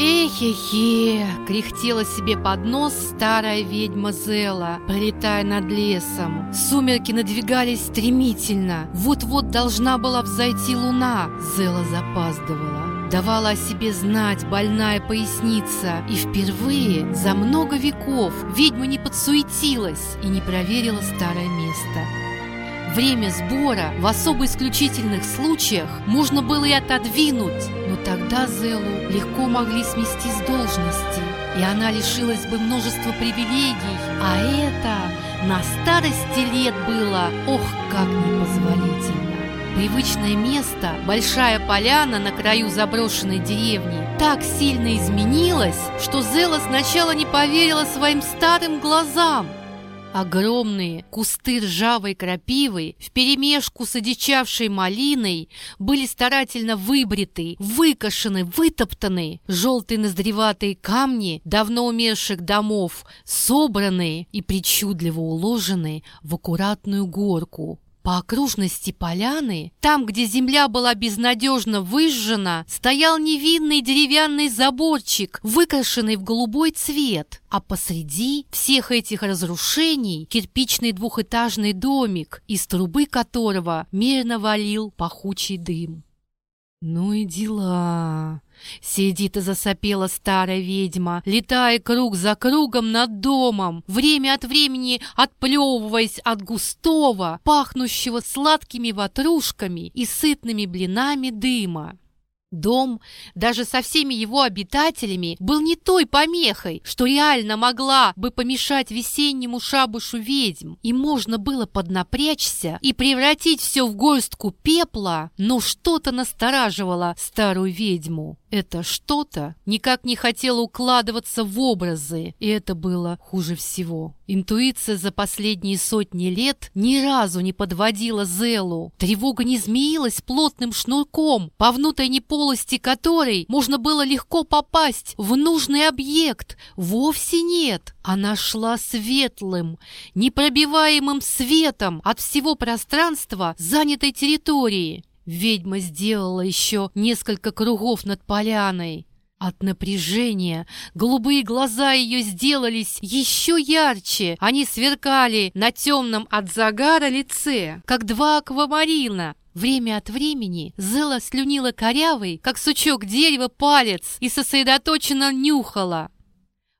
Эхе-хе, кряхтела себе под нос старая ведьма Зела, пролетая над лесом. Сумерки надвигались стремительно. Вот-вот должна была взойти луна. Зела запаздывала. Давала о себе знать больная поясница. И впервые за много веков ведьма не подсуетилась и не проверила старое место. Время сбора в особо исключительных случаях можно было и отодвинуть, но тогда Зелу легко могли смести с должности, и она лишилась бы множества привилегий, а это на старости лет было, ох, как непозволительно. Привычное место, большая поляна на краю заброшенной деревни, так сильно изменилось, что Зела сначала не поверила своим старым глазам. Огромные кусты ржавой крапивы вперемешку с одичавшей малиной были старательно выбриты, выкошены, вытоптаны. Желтые ноздреватые камни давно умерших домов собраны и причудливо уложены в аккуратную горку. По окружности поляны, там, где земля была безнадежно выжжена, стоял невинный деревянный заборчик, выкрашенный в голубой цвет, а посреди всех этих разрушений кирпичный двухэтажный домик, из трубы которого мерно валил пахучий дым. «Ну и дела!» Сидит и засопела старая ведьма, летая круг за кругом над домом, время от времени отплевываясь от густого, пахнущего сладкими ватрушками и сытными блинами дыма. Дом, даже со всеми его обитателями, был не той помехой, что реально могла бы помешать весеннему шабушу ведьм, и можно было поднапрячься и превратить все в горстку пепла, но что-то настораживало старую ведьму. Это что-то никак не хотело укладываться в образы, и это было хуже всего. Интуиция за последние сотни лет ни разу не подводила Зелу. Тревога не змеилась плотным шнурком, по внутренней полости которой можно было легко попасть в нужный объект. Вовсе нет. Она шла светлым, непробиваемым светом от всего пространства занятой территории. Ведьма сделала еще несколько кругов над поляной. От напряжения голубые глаза ее сделались еще ярче. Они сверкали на темном от загара лице, как два аквамарина. Время от времени Зела слюнила корявый, как сучок дерева, палец и сосредоточенно нюхала.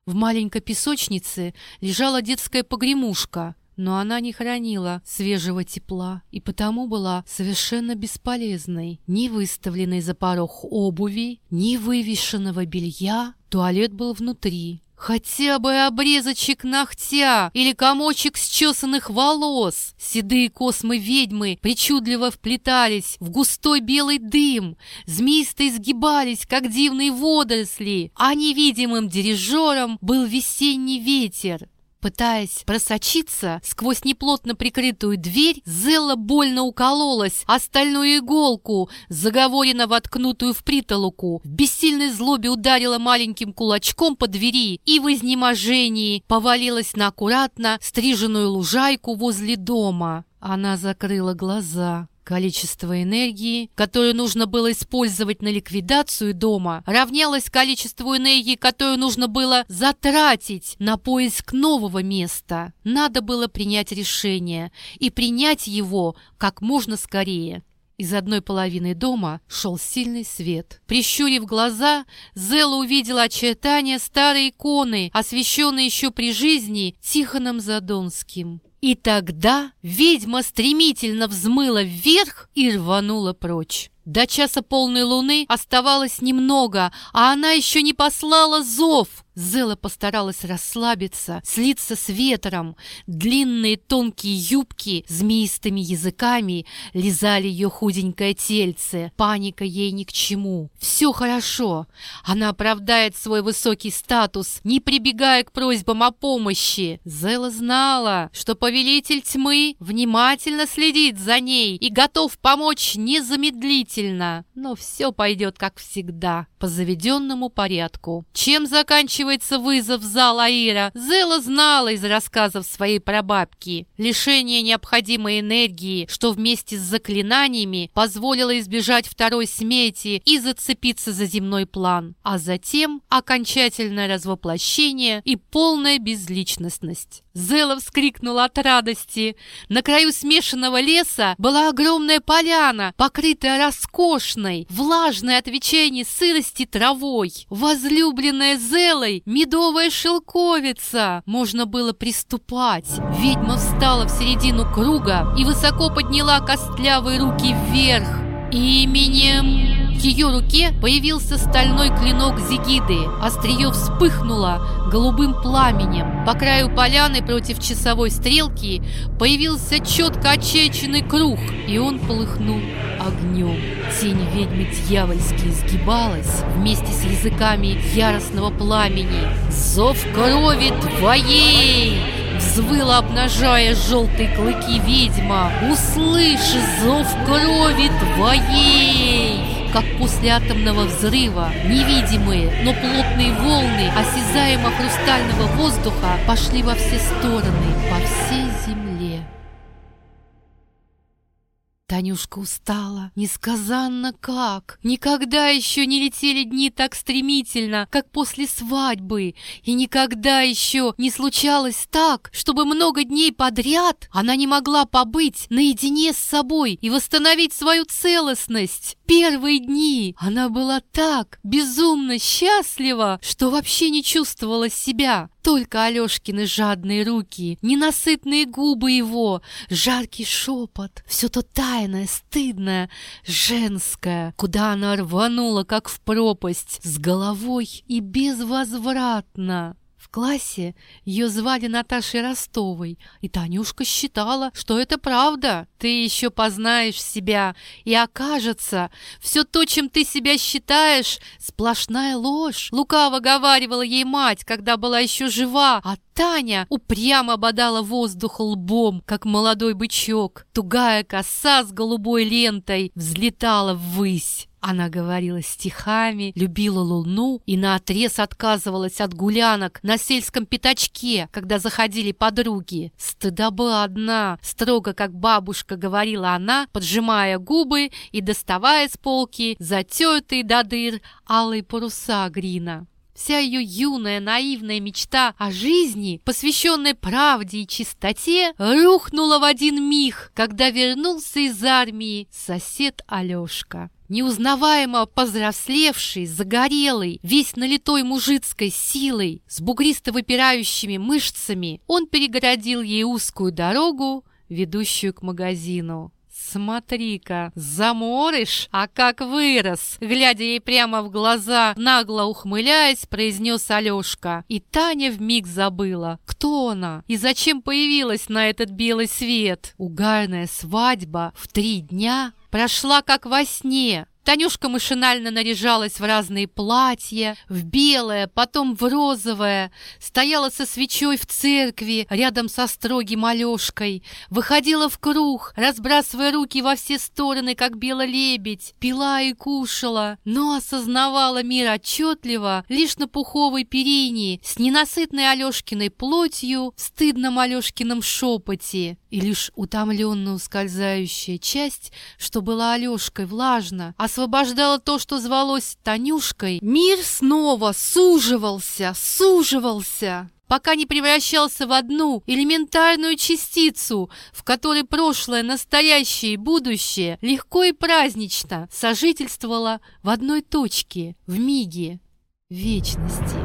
В маленькой песочнице лежала детская погремушка но она не хранила свежего тепла и потому была совершенно бесполезной. Ни выставленной за порог обуви, ни вывешенного белья. Туалет был внутри. Хотя бы обрезочек ногтя или комочек счесанных волос. Седые космы ведьмы причудливо вплетались в густой белый дым, змеисто изгибались, как дивные водоросли, а невидимым дирижером был весенний ветер. Пытаясь просочиться сквозь неплотно прикрытую дверь, Зелла больно укололась о стальную иголку, заговоренно воткнутую в притолоку. В бессильной злобе ударила маленьким кулачком по двери и в изнеможении повалилась на аккуратно стриженную лужайку возле дома. Она закрыла глаза. Количество энергии, которое нужно было использовать на ликвидацию дома, равнялось количеству энергии, которую нужно было затратить на поиск нового места. Надо было принять решение и принять его как можно скорее. Из одной половины дома шел сильный свет. Прищурив глаза, Зела увидела очертания старой иконы, освященной еще при жизни Тихоном Задонским. И тогда ведьма стремительно взмыла вверх и рванула прочь. До часа полной луны оставалось немного, а она еще не послала зов. Зела постаралась расслабиться, слиться с ветром. Длинные тонкие юбки змеистыми языками лизали ее худенькое тельце. Паника ей ни к чему. Все хорошо. Она оправдает свой высокий статус, не прибегая к просьбам о помощи. Зела знала, что повелитель тьмы внимательно следит за ней и готов помочь незамедлительно. Но все пойдет, как всегда, по заведенному порядку. Чем заканчивается заканчивается вызов в зал Зела знала из рассказов своей прабабки. Лишение необходимой энергии, что вместе с заклинаниями позволило избежать второй смерти и зацепиться за земной план, а затем окончательное развоплощение и полная безличностность. Зела вскрикнула от радости. На краю смешанного леса была огромная поляна, покрытая роскошной, влажной от вечерней сырости травой. Возлюбленная Зелой медовая шелковица. Можно было приступать. Ведьма встала в середину круга и высоко подняла костлявые руки вверх. Именем... В ее руке появился стальной клинок Зигиды. Острие вспыхнуло голубым пламенем. По краю поляны против часовой стрелки появился четко очерченный круг, и он полыхнул огнем. Тень ведьмы дьявольски изгибалась вместе с языками яростного пламени. «Зов крови твоей!» Взвыла, обнажая желтые клыки ведьма. «Услышь зов крови твоей!» как после атомного взрыва. Невидимые, но плотные волны осязаемо хрустального воздуха пошли во все стороны, по всей земле. Танюшка устала, несказанно как. Никогда еще не летели дни так стремительно, как после свадьбы. И никогда еще не случалось так, чтобы много дней подряд она не могла побыть наедине с собой и восстановить свою целостность. Первые дни она была так безумно счастлива, что вообще не чувствовала себя. Только Алешкины жадные руки, ненасытные губы его, жаркий шепот, все то тайное, стыдное, женское, куда она рванула, как в пропасть, с головой и безвозвратно. В классе ее звали Наташей Ростовой, и Танюшка считала, что это правда. Ты еще познаешь себя, и окажется, все то, чем ты себя считаешь, сплошная ложь. Лукаво говаривала ей мать, когда была еще жива, а Таня упрямо бодала воздух лбом, как молодой бычок. Тугая коса с голубой лентой взлетала ввысь. Она говорила стихами, любила луну и наотрез отказывалась от гулянок на сельском пятачке, когда заходили подруги. Стыдоба одна, строго как бабушка говорила она, поджимая губы и доставая с полки затертый до дыр алые паруса Грина. Вся ее юная наивная мечта о жизни, посвященная правде и чистоте, рухнула в один миг, когда вернулся из армии сосед Алешка. Неузнаваемо повзрослевший, загорелый, весь налитой мужицкой силой, с бугристо выпирающими мышцами, он перегородил ей узкую дорогу, ведущую к магазину. «Смотри-ка, заморыш, а как вырос!» Глядя ей прямо в глаза, нагло ухмыляясь, произнес Алешка. И Таня вмиг забыла, кто она и зачем появилась на этот белый свет. Угарная свадьба в три дня прошла как во сне. Танюшка машинально наряжалась в разные платья, в белое, потом в розовое, стояла со свечой в церкви рядом со строгим Алешкой, выходила в круг, разбрасывая руки во все стороны, как белолебедь, пила и кушала, но осознавала мир отчетливо лишь на пуховой перине с ненасытной Алешкиной плотью в стыдном Алешкином шепоте. И лишь утомленно ускользающая часть, что была Алешкой влажно, освобождала то, что звалось Танюшкой, мир снова суживался, суживался, пока не превращался в одну элементарную частицу, в которой прошлое, настоящее и будущее легко и празднично сожительствовало в одной точке, в миге вечности.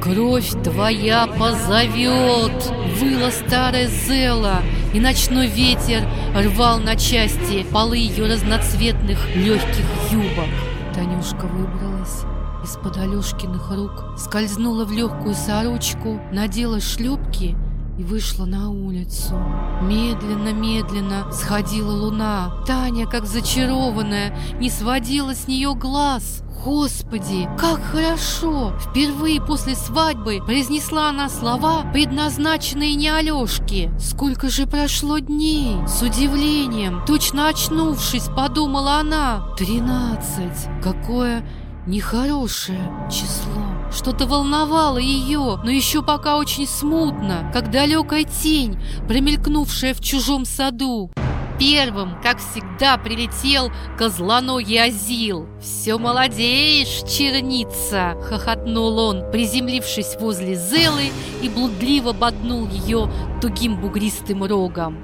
«Кровь твоя позовет!» — выла старая Зела, и ночной ветер рвал на части полы ее разноцветных легких юбок. Танюшка выбралась из-под Алешкиных рук, скользнула в легкую сорочку, надела шлепки и вышла на улицу. Медленно-медленно сходила луна. Таня, как зачарованная, не сводила с нее глаз. Господи, как хорошо! Впервые после свадьбы произнесла она слова, предназначенные не Алешке. Сколько же прошло дней? С удивлением, точно очнувшись, подумала она. Тринадцать. Какое нехорошее число. Что-то волновало ее, но еще пока очень смутно, как далекая тень, промелькнувшая в чужом саду. Первым, как всегда, прилетел козлоногий Азил. «Все молодеешь, черница!» — хохотнул он, приземлившись возле Зелы и блудливо боднул ее тугим бугристым рогом.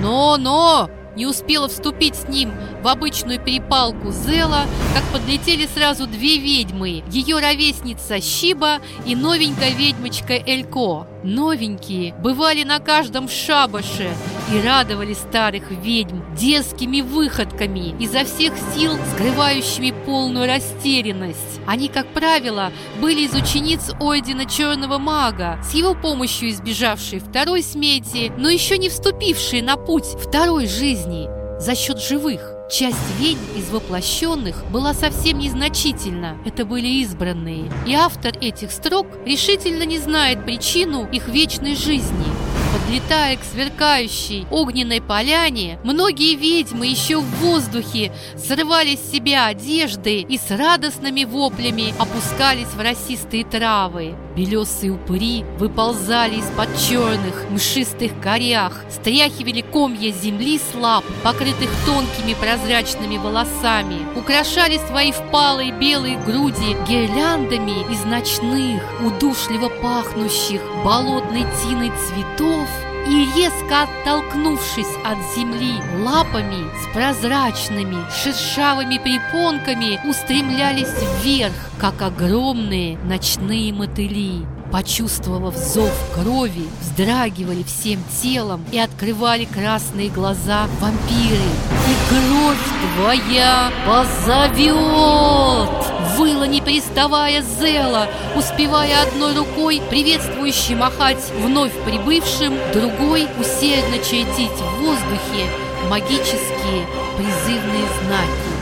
«Но-но!» Не успела вступить с ним в обычную перепалку Зела, как подлетели сразу две ведьмы, ее ровесница Щиба и новенькая ведьмочка Элько. Новенькие бывали на каждом шабаше и радовали старых ведьм детскими выходками, изо всех сил скрывающими полную растерянность. Они, как правило, были из учениц Ордена Черного Мага, с его помощью избежавшие второй смерти, но еще не вступившие на путь второй жизни за счет живых. Часть ведьм из воплощенных была совсем незначительна, это были избранные, и автор этих строк решительно не знает причину их вечной жизни. Подлетая к сверкающей огненной поляне, многие ведьмы еще в воздухе срывали с себя одежды и с радостными воплями опускались в росистые травы. Белесые упыри выползали из-под черных мшистых корях, стряхивали комья земли с лап, покрытых тонкими прозрачными волосами, украшали свои впалые белые груди гирляндами из ночных, удушливо пахнущих болотной тиной цветов и, резко оттолкнувшись от земли лапами с прозрачными шершавыми припонками, устремлялись вверх, как огромные ночные мотыли. Почувствовав зов крови, вздрагивали всем телом и открывали красные глаза вампиры. «И кровь твоя позовет!» Выла, не переставая Зела, успевая одной рукой приветствующе махать вновь прибывшим, другой усердно чертить в воздухе магические призывные знаки.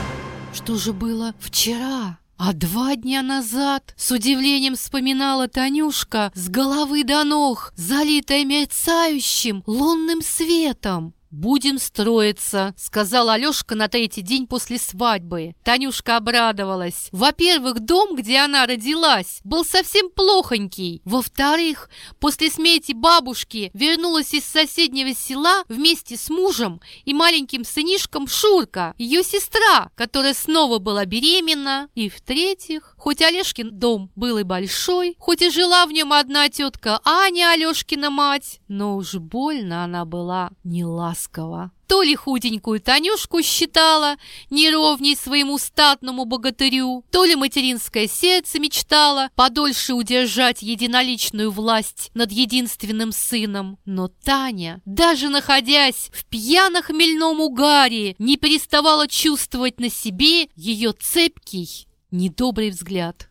Что же было вчера? А два дня назад, с удивлением вспоминала Танюшка, с головы до ног, залитая мерцающим лунным светом. «Будем строиться», — сказал Алешка на третий день после свадьбы. Танюшка обрадовалась. Во-первых, дом, где она родилась, был совсем плохонький. Во-вторых, после смерти бабушки вернулась из соседнего села вместе с мужем и маленьким сынишком Шурка, ее сестра, которая снова была беременна. И в-третьих, хоть Олежкин дом был и большой, хоть и жила в нем одна тетка Аня, Алешкина мать, но уж больно она была не ласково. То ли худенькую Танюшку считала неровней своему статному богатырю, то ли материнское сердце мечтало подольше удержать единоличную власть над единственным сыном. Но Таня, даже находясь в пьяно-хмельном угаре, не переставала чувствовать на себе ее цепкий, недобрый взгляд.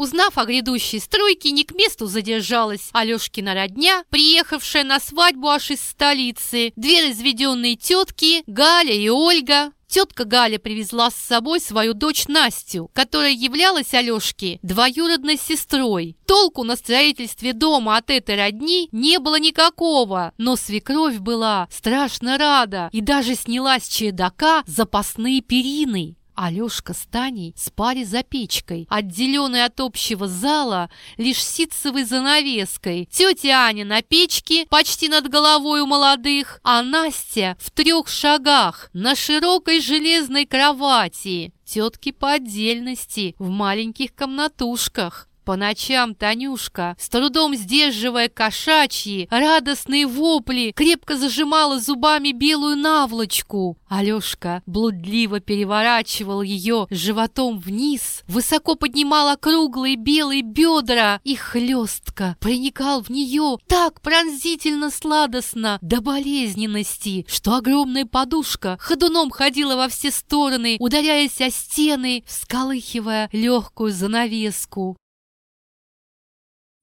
Узнав о грядущей стройке, не к месту задержалась Алешкина родня, приехавшая на свадьбу аж из столицы. Две разведенные тетки, Галя и Ольга. Тетка Галя привезла с собой свою дочь Настю, которая являлась Алешке двоюродной сестрой. Толку на строительстве дома от этой родни не было никакого, но свекровь была страшно рада и даже сняла с чердака запасные перины. Алешка с Таней спали за печкой, отделенной от общего зала лишь ситцевой занавеской. Тетя Аня на печке, почти над головой у молодых, а Настя в трех шагах на широкой железной кровати. Тетки по отдельности, в маленьких комнатушках. По ночам Танюшка, с трудом сдерживая кошачьи, радостные вопли, крепко зажимала зубами белую наволочку. Алешка блудливо переворачивал ее животом вниз, высоко поднимал округлые белые бедра и хлестко проникал в нее так пронзительно сладостно до болезненности, что огромная подушка ходуном ходила во все стороны, ударяясь о стены, всколыхивая легкую занавеску.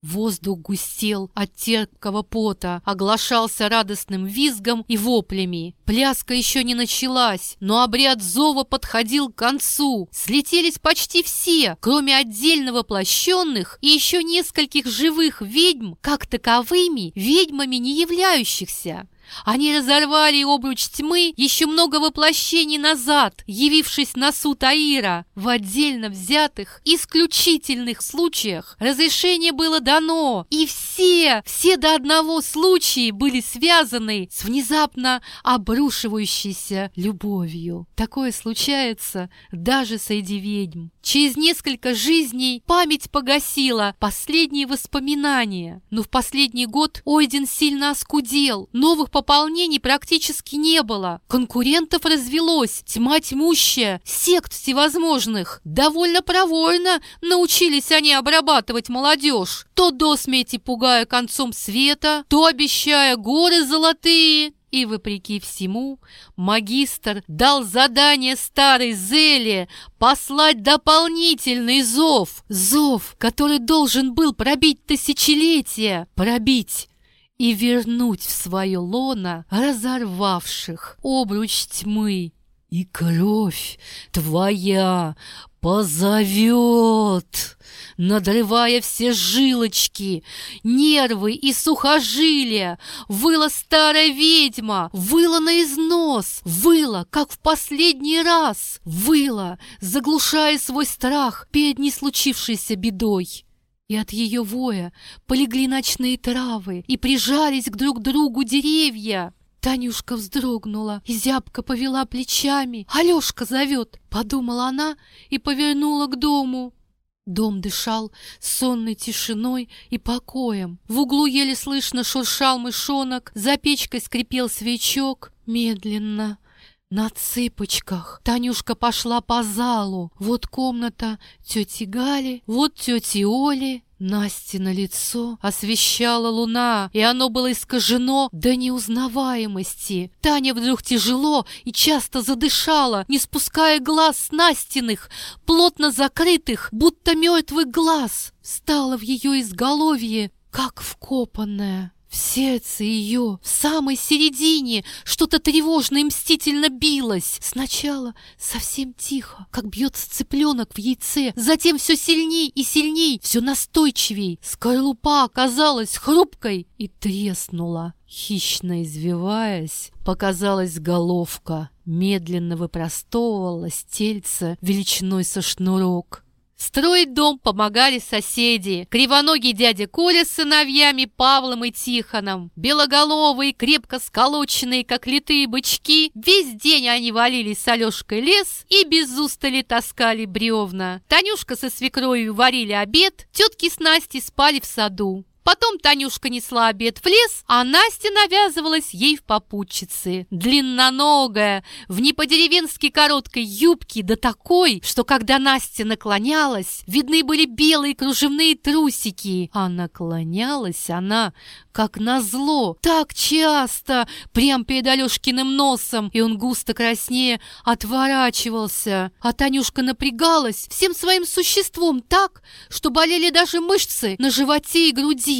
Воздух густел от терпкого пота, оглашался радостным визгом и воплями. Пляска еще не началась, но обряд зова подходил к концу. Слетелись почти все, кроме отдельно воплощенных и еще нескольких живых ведьм, как таковыми ведьмами не являющихся. Они разорвали обруч тьмы еще много воплощений назад, явившись на суд Аира. В отдельно взятых, исключительных случаях разрешение было дано, и все, все до одного случая были связаны с внезапно обрушивающейся любовью. Такое случается даже среди ведьм. Через несколько жизней память погасила последние воспоминания, но в последний год Ойден сильно оскудел, новых пополнений практически не было, конкурентов развелось, тьма тьмущая, сект всевозможных. Довольно провольно научились они обрабатывать молодежь, то до смерти пугая концом света, то обещая горы золотые, и, вопреки всему, магистр дал задание старой Зеле послать дополнительный зов. Зов, который должен был пробить тысячелетия. Пробить и вернуть в свое лоно разорвавших обруч тьмы. И кровь твоя позовет, надрывая все жилочки, нервы и сухожилия. Выла старая ведьма, выла на износ, выла, как в последний раз, выла, заглушая свой страх перед не случившейся бедой. И от ее воя полегли ночные травы и прижались к друг другу деревья. Танюшка вздрогнула и зябко повела плечами. «Алешка зовет!» — подумала она и повернула к дому. Дом дышал сонной тишиной и покоем. В углу еле слышно шуршал мышонок, за печкой скрипел свечок. Медленно, на цыпочках Танюшка пошла по залу. Вот комната тети Гали, вот тети Оли, Насте на лицо освещала луна, и оно было искажено до неузнаваемости. Таня вдруг тяжело и часто задышала, не спуская глаз с Настиных, плотно закрытых, будто мертвый глаз. Стала в ее изголовье, как вкопанная. Сердце ее, в самой середине, что-то тревожно и мстительно билось. Сначала совсем тихо, как бьется цыпленок в яйце, затем все сильней и сильней, все настойчивей. Скорлупа оказалась хрупкой и треснула. Хищно извиваясь, показалась головка, медленно выпростовывалось тельце величиной со шнурок. Строить дом помогали соседи. Кривоногий дядя Коля с сыновьями Павлом и Тихоном. Белоголовые, крепко сколоченные, как литые бычки. Весь день они валились с Алешкой лес и без устали таскали бревна. Танюшка со свекровью варили обед, тетки с Настей спали в саду. Потом Танюшка несла обед в лес, а Настя навязывалась ей в попутчицы. Длинноногая, в не по-деревенски короткой юбке, да такой, что когда Настя наклонялась, видны были белые кружевные трусики. А наклонялась она, как назло, так часто, прям перед Алешкиным носом, и он густо краснее отворачивался. А Танюшка напрягалась всем своим существом так, что болели даже мышцы на животе и груди.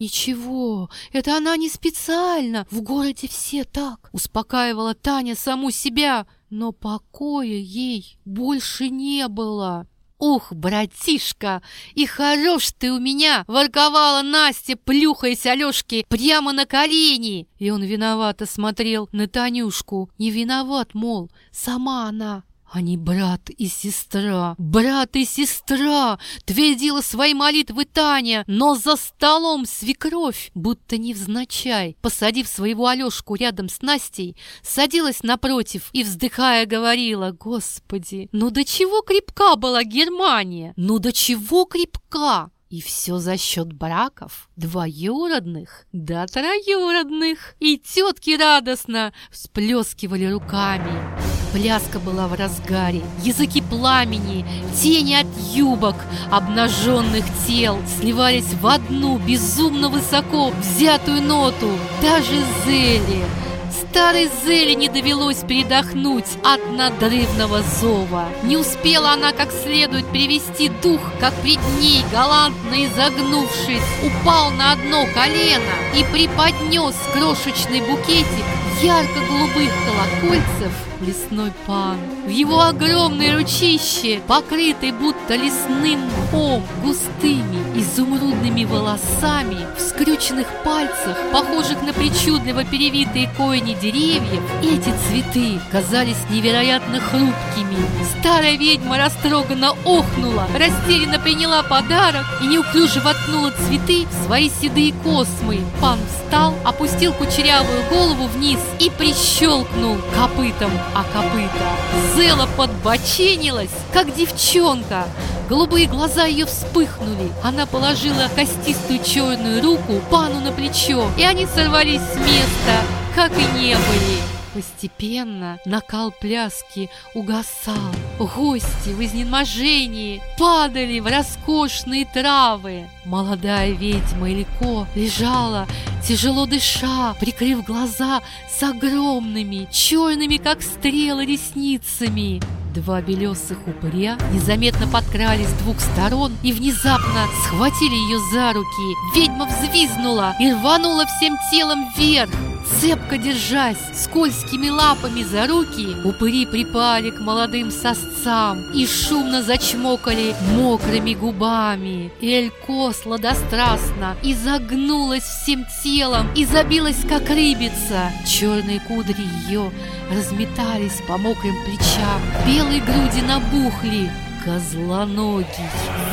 «Ничего, это она не специально. В городе все так», — успокаивала Таня саму себя. Но покоя ей больше не было. «Ух, братишка, и хорош ты у меня!» — ворковала Настя, плюхаясь Алешке прямо на колени. И он виновато смотрел на Танюшку. Не виноват, мол, сама она они брат и сестра, брат и сестра, твердила свои молитвы Таня, но за столом свекровь, будто невзначай, посадив своего Алешку рядом с Настей, садилась напротив и, вздыхая, говорила, «Господи, ну до чего крепка была Германия? Ну до чего крепка?» И все за счет браков, двоюродных да троюродных. И тетки радостно всплескивали руками. Пляска была в разгаре, языки пламени, тени от юбок, обнаженных тел сливались в одну безумно высоко взятую ноту. Даже Зели, старой Зели не довелось передохнуть от надрывного зова. Не успела она как следует привести дух, как пред ней, галантно изогнувшись, упал на одно колено и преподнес крошечный букетик ярко-голубых колокольцев лесной пан. В его огромной ручище, покрытой будто лесным мхом, густыми изумрудными волосами, в скрюченных пальцах, похожих на причудливо перевитые коини деревьев, эти цветы казались невероятно хрупкими. Старая ведьма растроганно охнула, растерянно приняла подарок и неуклюже воткнула цветы в свои седые космы. Пан встал, опустил кучерявую голову вниз и прищелкнул копытом о копыта. Зела подбоченилась, как девчонка. Голубые глаза ее вспыхнули. Она положила костистую черную руку пану на плечо, и они сорвались с места, как и не были. Постепенно накал пляски угасал. Гости в изнеможении падали в роскошные травы. Молодая ведьма Илько лежала, тяжело дыша, прикрыв глаза с огромными, черными, как стрелы, ресницами. Два белесых упыря незаметно подкрались с двух сторон и внезапно схватили ее за руки. Ведьма взвизгнула и рванула всем телом вверх. Цепко держась скользкими лапами за руки, упыри припали к молодым сосцам и шумно зачмокали мокрыми губами. Элько сладострастно изогнулась всем телом и забилась, как рыбица. Черные кудри ее разметались по мокрым плечам, белые груди набухли, Козлоногий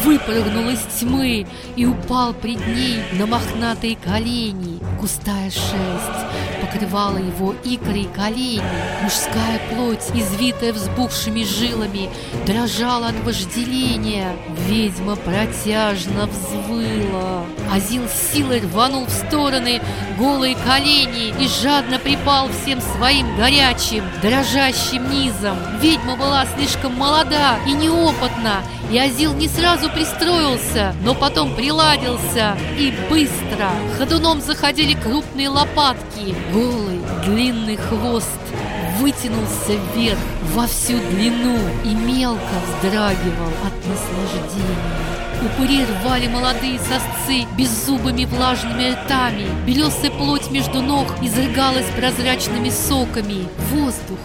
выпрыгнул из тьмы и упал пред ней на мохнатые колени. Густая шерсть покрывала его икры и колени. Мужская плоть, извитая взбухшими жилами, дрожала от вожделения. Ведьма протяжно взвыла. Азил силой рванул в стороны голые колени и жадно припал всем своим горячим, дрожащим низом. Ведьма была слишком молода и неопытна, и Азил не сразу пристроился, но потом приладился и быстро. Ходуном заходили крупные лопатки, голый длинный хвост вытянулся вверх во всю длину и мелко вздрагивал от наслаждения. Упыри рвали молодые сосцы беззубыми влажными ртами. Белесая плоть между ног изрыгалась прозрачными соками. Воздух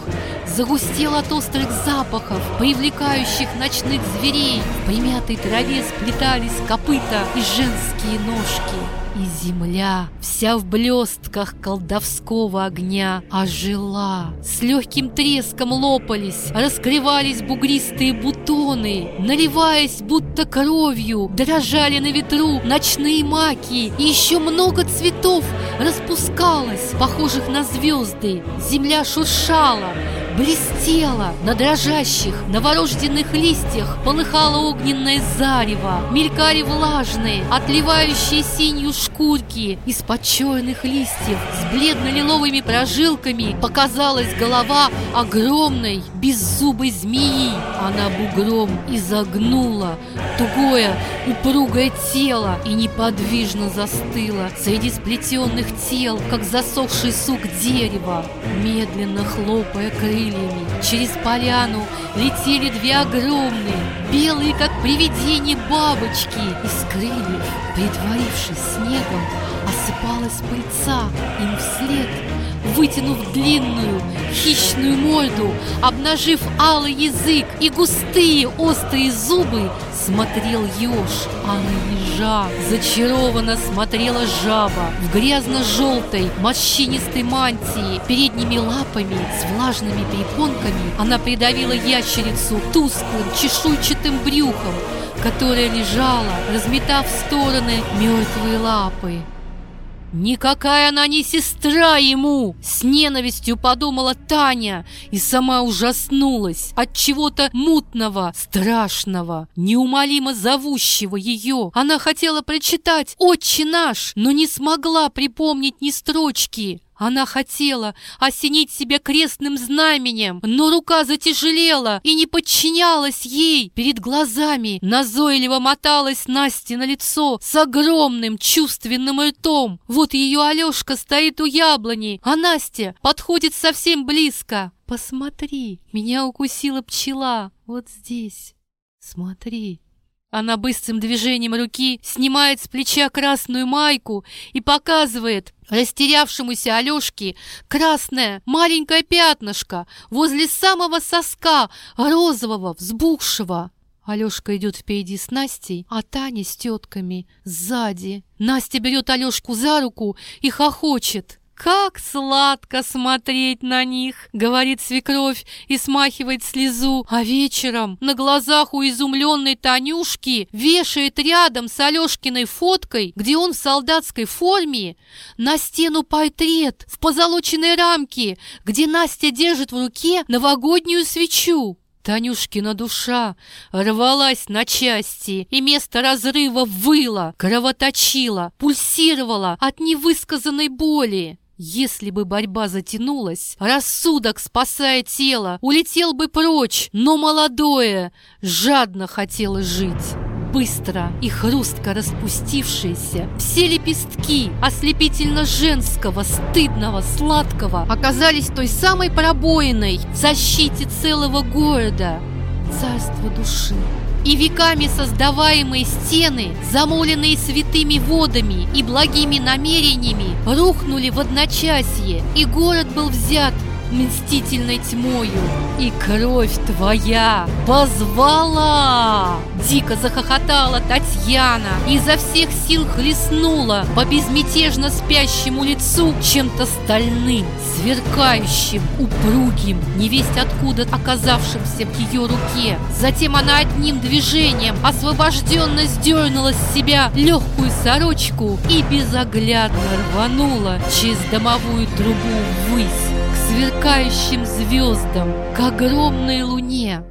загустел от острых запахов, привлекающих ночных зверей. В примятой траве сплетались копыта и женские ножки. И земля, вся в блестках колдовского огня, ожила. С легким треском лопались, раскрывались бугристые бутоны, наливаясь будто кровью, дрожали на ветру ночные маки, и еще много цветов распускалось, похожих на звезды. Земля шуршала, блестела на дрожащих, новорожденных листьях полыхало огненное зарево, мелькали влажные, отливающие синью шкурки из-под черных листьев с бледно-лиловыми прожилками показалась голова огромной беззубой змеи. Она бугром изогнула тугое, упругое тело и неподвижно застыла среди сплетенных тел, как засохший сук дерева, медленно хлопая крыльями крыльями. Через поляну летели две огромные, белые, как привидения, бабочки. Из крыльев, притворившись снегом, осыпалась пыльца им вслед вытянув длинную, хищную морду, обнажив алый язык и густые острые зубы, смотрел еж, а на ежа зачарованно смотрела жаба в грязно-желтой, морщинистой мантии, передними лапами с влажными перепонками она придавила ящерицу тусклым чешуйчатым брюхом, которая лежала, разметав в стороны мертвые лапы. Никакая она не сестра ему! С ненавистью подумала Таня и сама ужаснулась от чего-то мутного, страшного, неумолимо зовущего ее. Она хотела прочитать «Отче наш», но не смогла припомнить ни строчки. Она хотела осенить себя крестным знаменем, но рука затяжелела и не подчинялась ей. Перед глазами назойливо моталась Настя на лицо с огромным чувственным ртом. Вот ее Алешка стоит у яблони, а Настя подходит совсем близко. «Посмотри, меня укусила пчела вот здесь. Смотри». Она быстрым движением руки снимает с плеча красную майку и показывает растерявшемуся Алёшке красное маленькое пятнышко возле самого соска розового, взбухшего. Алёшка идет впереди с Настей, а Таня с тетками сзади. Настя берет Алёшку за руку и хохочет. «Как сладко смотреть на них!» — говорит свекровь и смахивает слезу. А вечером на глазах у изумленной Танюшки вешает рядом с Алешкиной фоткой, где он в солдатской форме, на стену портрет в позолоченной рамке, где Настя держит в руке новогоднюю свечу. Танюшкина душа рвалась на части, и место разрыва выло, кровоточило, пульсировало от невысказанной боли. Если бы борьба затянулась, рассудок, спасая тело, улетел бы прочь, но молодое жадно хотело жить. Быстро и хрустко распустившиеся, все лепестки ослепительно женского, стыдного, сладкого оказались той самой пробоиной в защите целого города. Царство души и веками создаваемые стены, замоленные святыми водами и благими намерениями, рухнули в одночасье, и город был взят мстительной тьмою, и кровь твоя позвала!» Дико захохотала Татьяна и изо всех сил хлестнула по безмятежно спящему лицу чем-то стальным, сверкающим, упругим, невесть откуда оказавшимся в ее руке. Затем она одним движением освобожденно сдернула с себя легкую сорочку и безоглядно рванула через домовую трубу ввысь сверкающим звездам, к огромной луне.